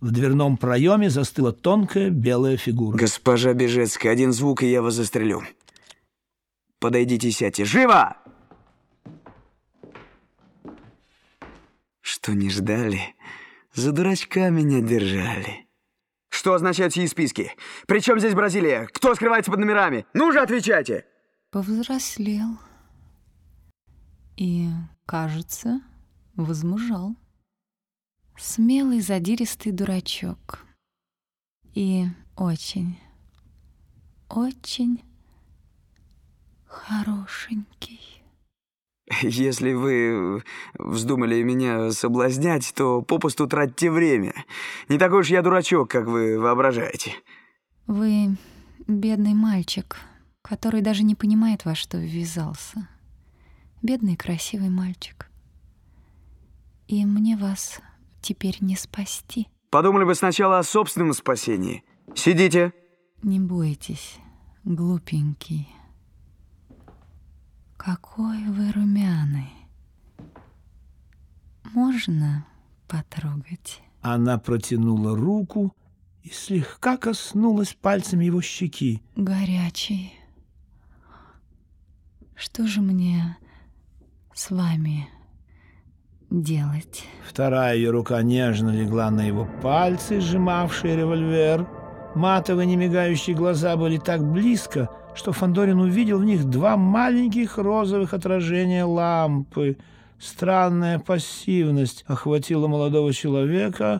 В дверном проеме застыла тонкая белая фигура. Госпожа Бежецкая, один звук, и я вас застрелю. Подойдите и сядьте. Живо! Что не ждали? За дурачка меня держали. Что означают сии списки? Причем здесь Бразилия? Кто скрывается под номерами? Ну же, отвечайте! Повзрослел. И, кажется, возмужал. Смелый, задиристый дурачок. И очень, очень хорошенький. Если вы вздумали меня соблазнять, то попусту тратьте время. Не такой уж я дурачок, как вы воображаете. Вы бедный мальчик, который даже не понимает, во что ввязался. Бедный красивый мальчик. И мне вас теперь не спасти. Подумали бы сначала о собственном спасении. Сидите. Не бойтесь, глупенький. Какой вы румяный. Можно потрогать? Она протянула руку и слегка коснулась пальцами его щеки. Горячий. Что же мне с вами делать? Вторая ее рука нежно легла на его пальцы, сжимавшие револьвер. Матовые немигающие глаза были так близко, что Фандорин увидел в них два маленьких розовых отражения лампы. Странная пассивность охватила молодого человека,